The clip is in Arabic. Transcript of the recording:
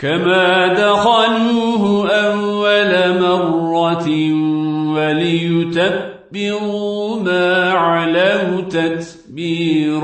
كما دخلوه أول مرة وليتبروا ما علوا تتبيراً